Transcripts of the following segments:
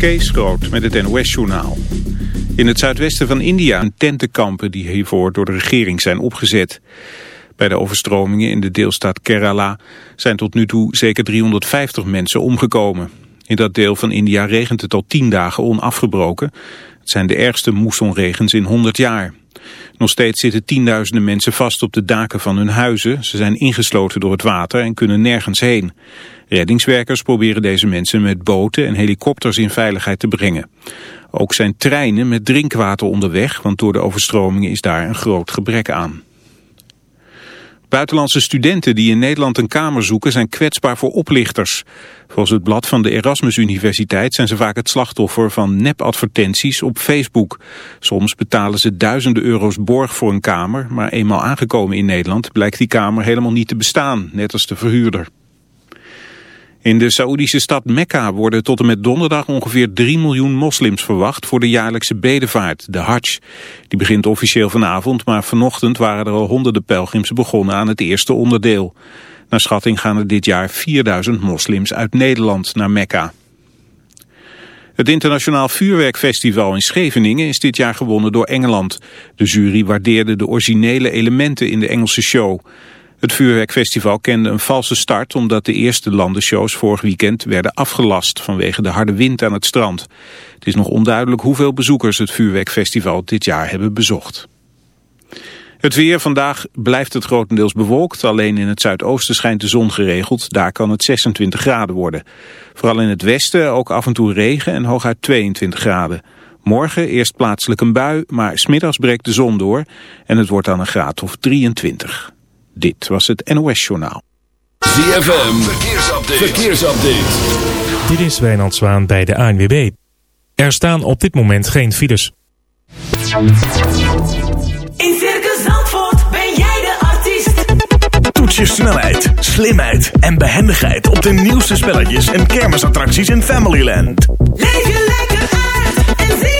Kees Groot met het NOS-journaal. In het zuidwesten van India een tentenkampen die hiervoor door de regering zijn opgezet. Bij de overstromingen in de deelstaat Kerala zijn tot nu toe zeker 350 mensen omgekomen. In dat deel van India regent het al tien dagen onafgebroken. Het zijn de ergste moessonregens in 100 jaar. Nog steeds zitten tienduizenden mensen vast op de daken van hun huizen. Ze zijn ingesloten door het water en kunnen nergens heen. Reddingswerkers proberen deze mensen met boten en helikopters in veiligheid te brengen. Ook zijn treinen met drinkwater onderweg, want door de overstromingen is daar een groot gebrek aan. Buitenlandse studenten die in Nederland een kamer zoeken zijn kwetsbaar voor oplichters. Volgens het blad van de Erasmus Universiteit zijn ze vaak het slachtoffer van nepadvertenties op Facebook. Soms betalen ze duizenden euro's borg voor een kamer, maar eenmaal aangekomen in Nederland blijkt die kamer helemaal niet te bestaan, net als de verhuurder. In de Saoedische stad Mekka worden tot en met donderdag ongeveer 3 miljoen moslims verwacht voor de jaarlijkse bedevaart, de Hajj. Die begint officieel vanavond, maar vanochtend waren er al honderden pelgrims begonnen aan het eerste onderdeel. Naar schatting gaan er dit jaar 4000 moslims uit Nederland naar Mekka. Het internationaal vuurwerkfestival in Scheveningen is dit jaar gewonnen door Engeland. De jury waardeerde de originele elementen in de Engelse show. Het vuurwerkfestival kende een valse start omdat de eerste landenshows vorig weekend werden afgelast vanwege de harde wind aan het strand. Het is nog onduidelijk hoeveel bezoekers het vuurwerkfestival dit jaar hebben bezocht. Het weer vandaag blijft het grotendeels bewolkt. Alleen in het zuidoosten schijnt de zon geregeld. Daar kan het 26 graden worden. Vooral in het westen ook af en toe regen en hooguit 22 graden. Morgen eerst plaatselijk een bui, maar smiddags breekt de zon door. En het wordt dan een graad of 23. Dit was het NOS Journaal. ZFM, verkeersupdate. verkeersupdate. Dit is Wijnand Zwaan bij de ANWB. Er staan op dit moment geen files. In Circus Zandvoort ben jij de artiest. Toets je snelheid, slimheid en behendigheid op de nieuwste spelletjes en kermisattracties in Familyland. Leef je lekker uit en zie.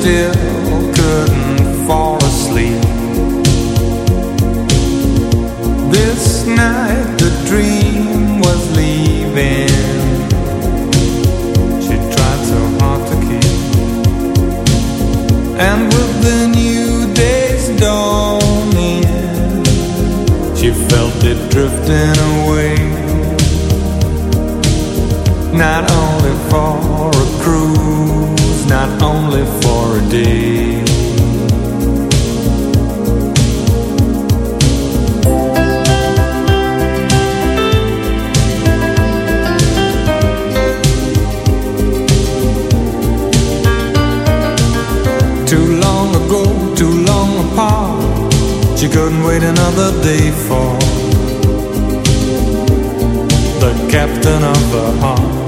Still couldn't fall asleep. This night, the dream was leaving. She tried so hard to keep, and with the new day's dawning, she felt it drifting away. Not only for a cruise, not only for Too long ago, too long apart. She couldn't wait another day for the captain of her heart.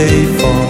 Another day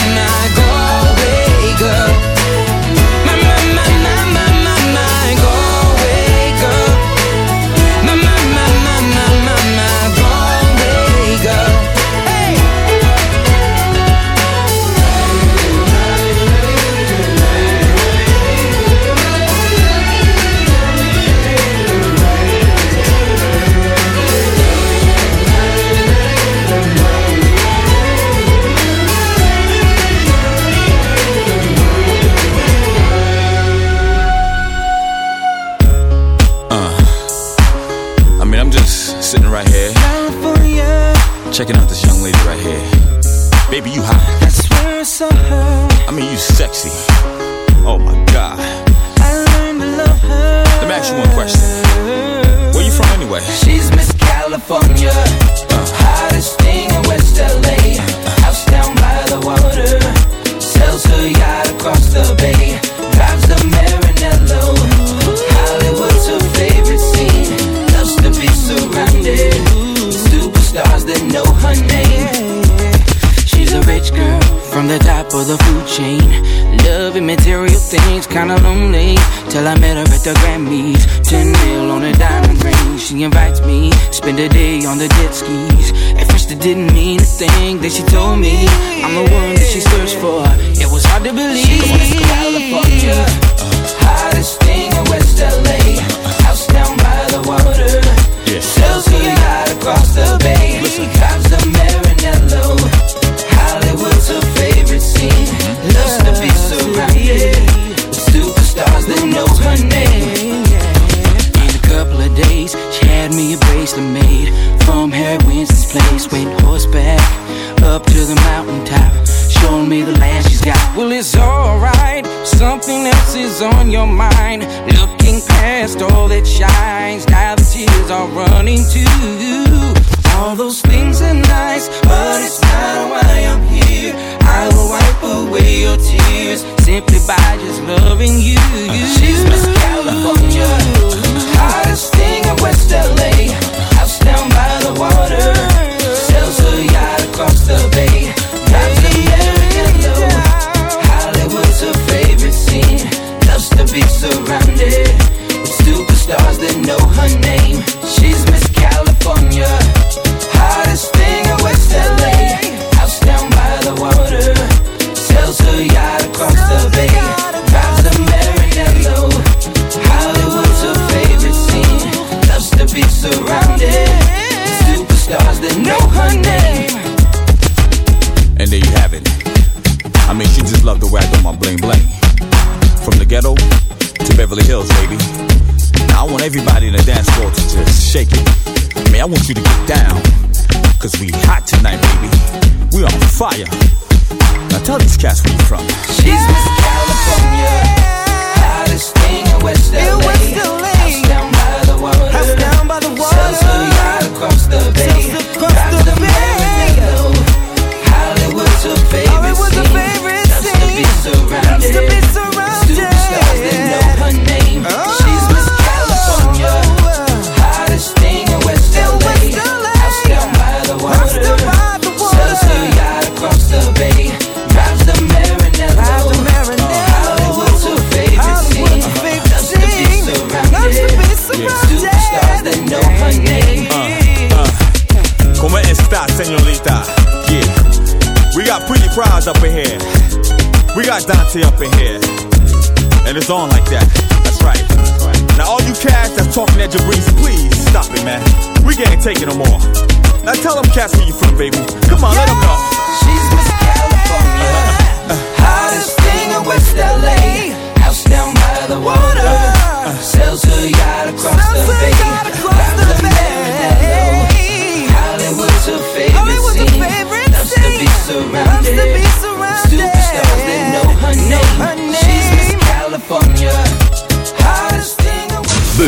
a day on the jet skis. At first it didn't mean a thing. Then she told me I'm the one that she searched for. It was hard to believe. Where you from, baby. Come on, let them know. She's Miss California, uh-huh. hottest thing in West LA. House down by the water, sells her yacht across the bay, drives the Maranello. Hollywood's her favorite scene, loves to be surrounded.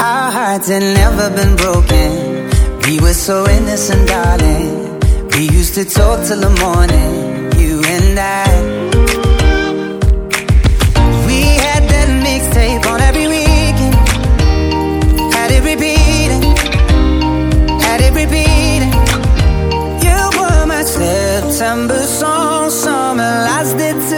Our hearts had never been broken. We were so innocent, darling. We used to talk till the morning, you and I. We had that mixtape on every weekend, had it repeating, had it repeating. You were my September song, summer lasted too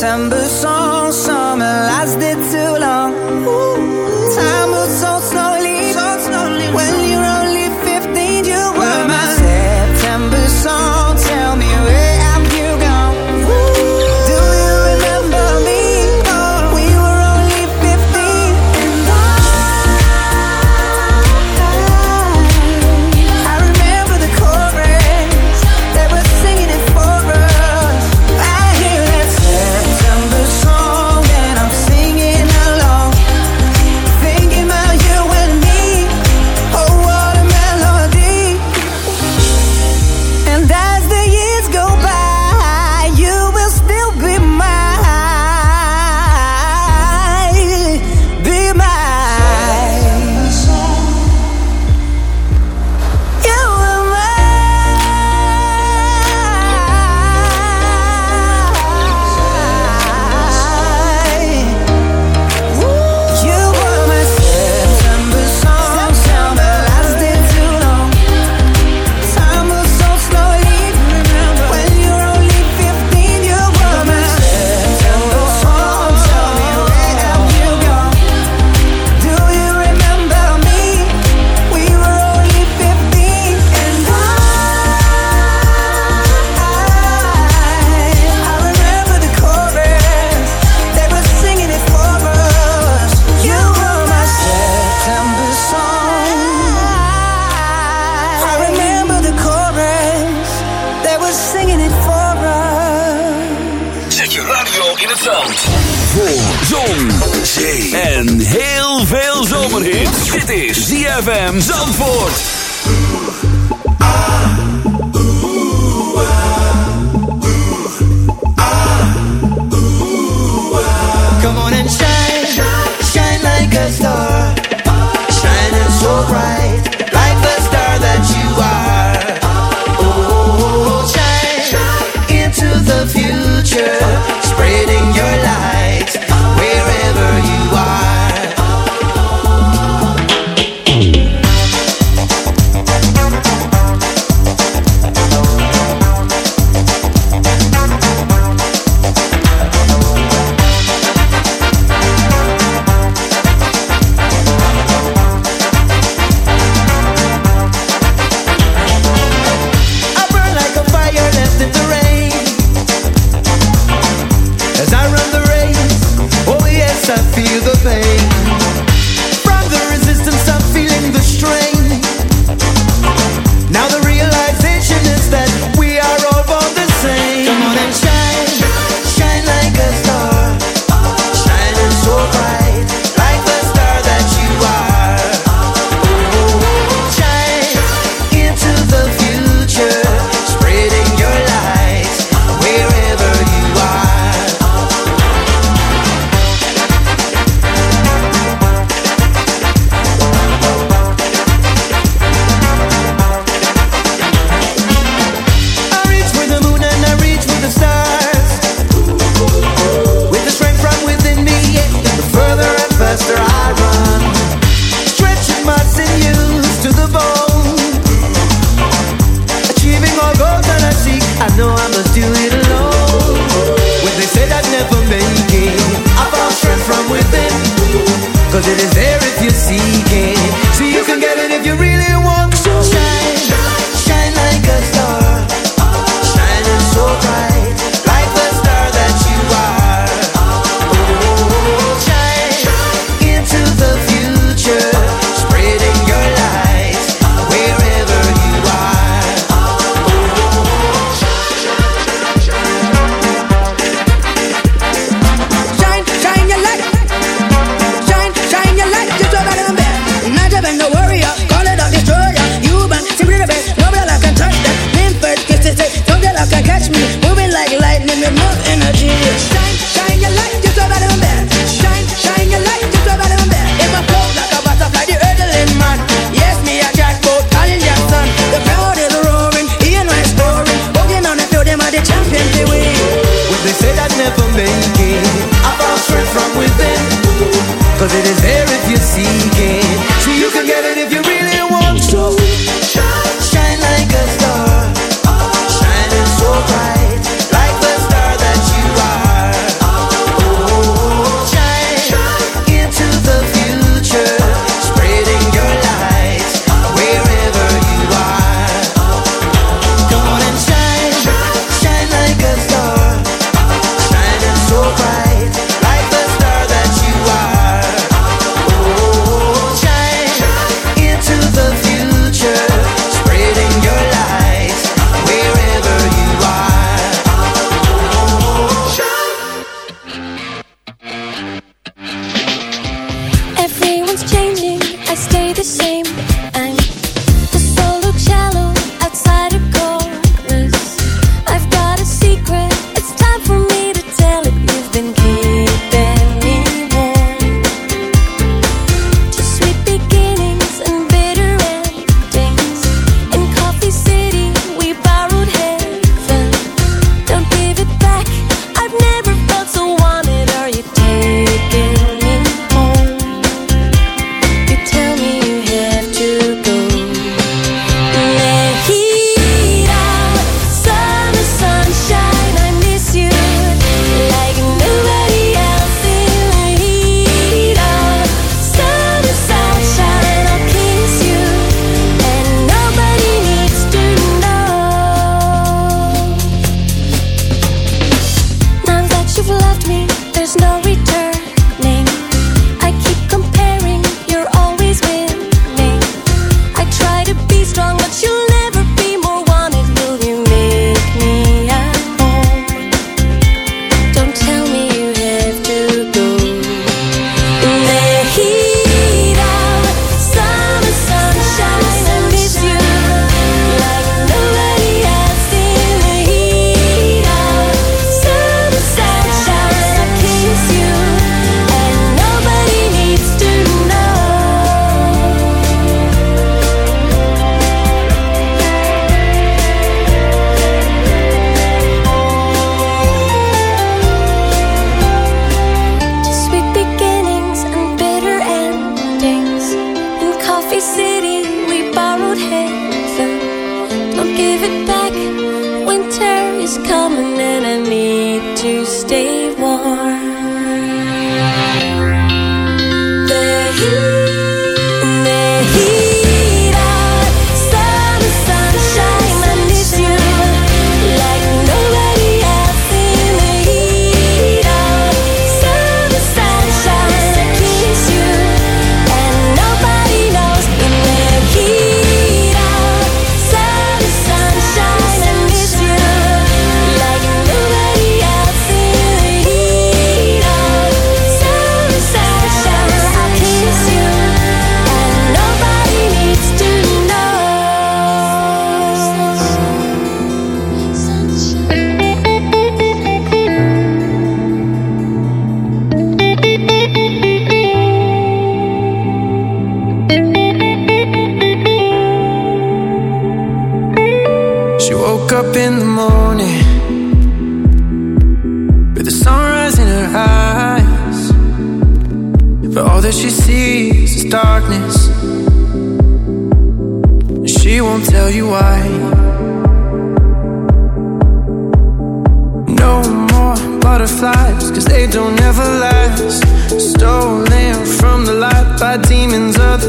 September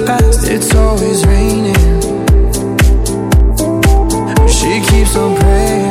past, it's always raining. She keeps on praying.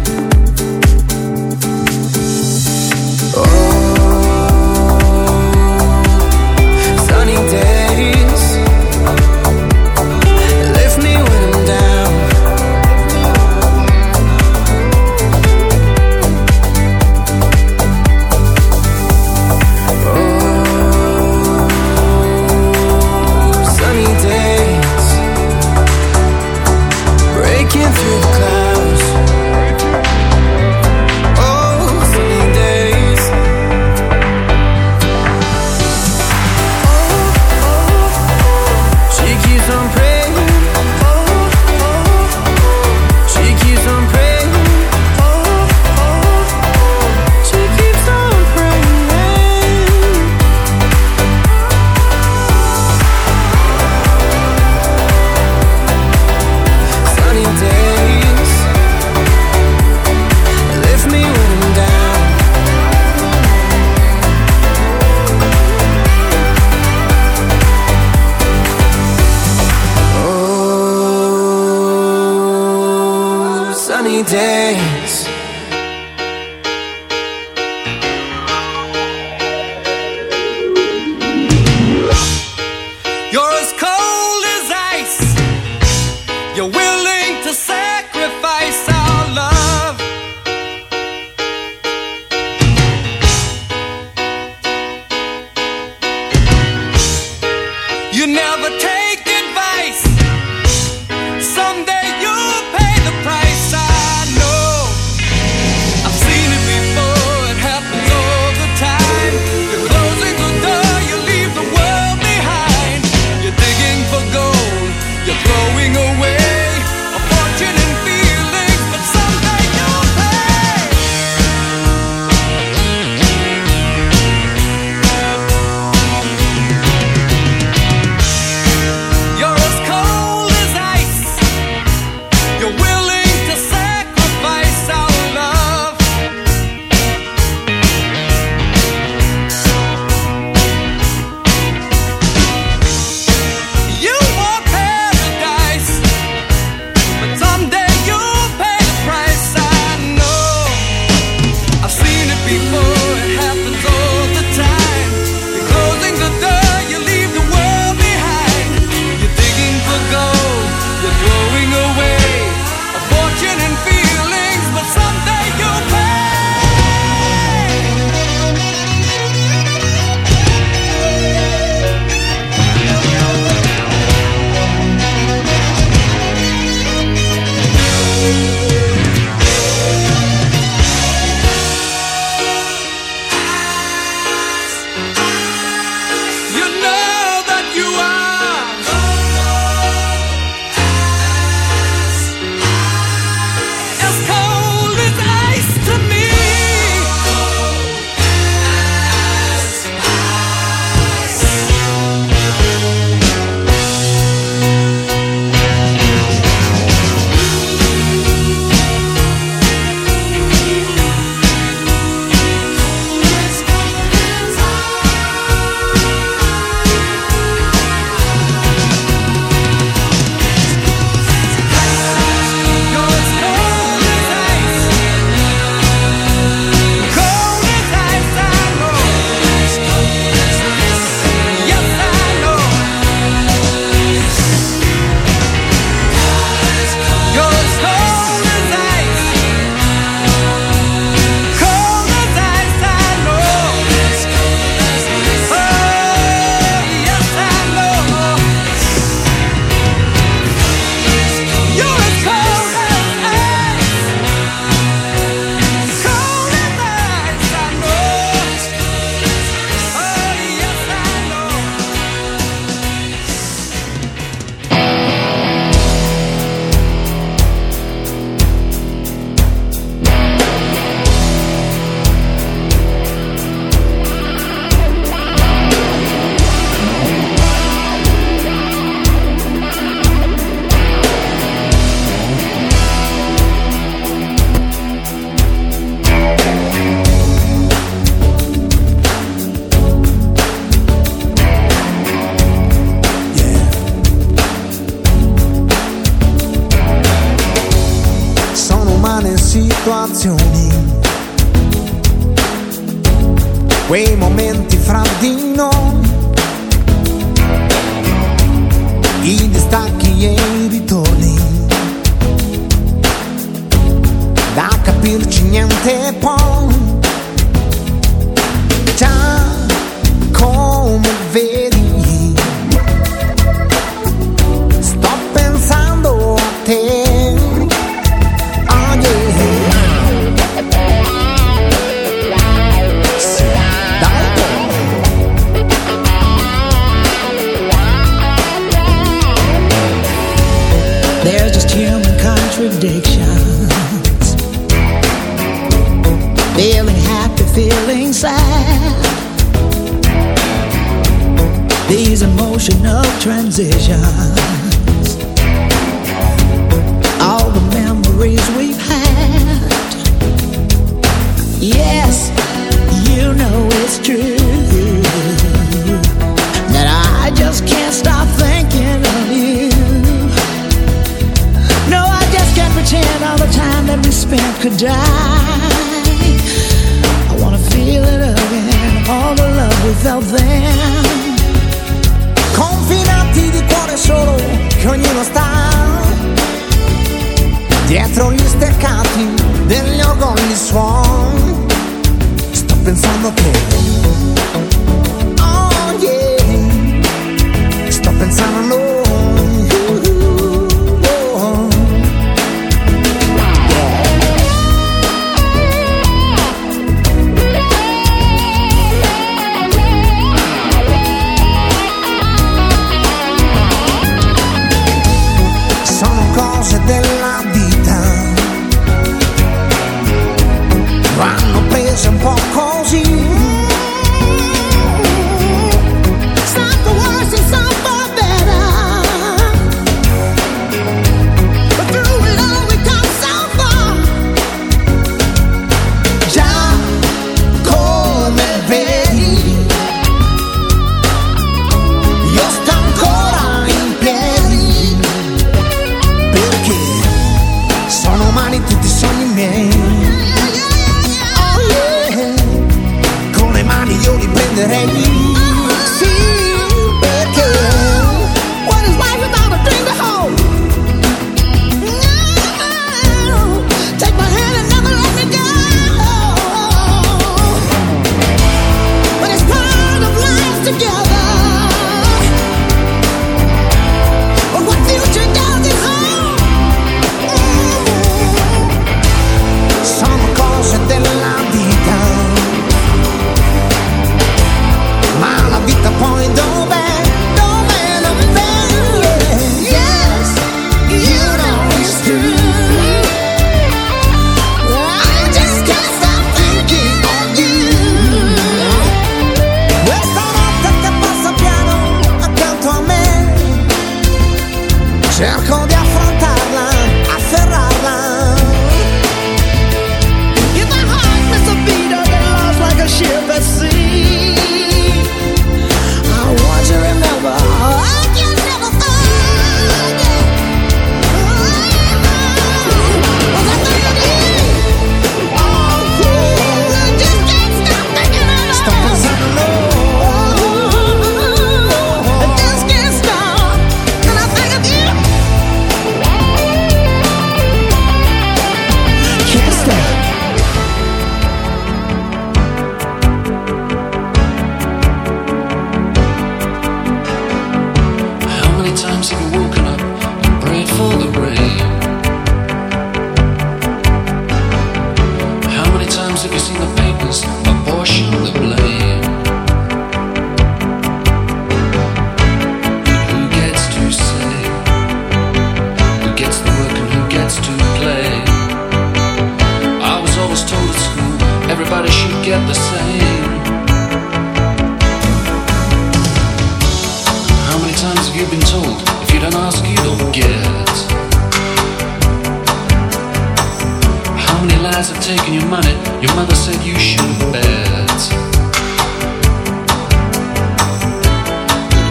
guys are taken your money. Your mother said you shouldn't bet.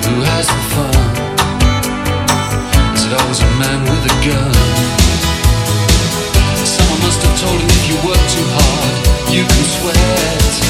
Who has the fun? Is it always a man with a gun? Someone must have told him if you work too hard, you can sweat.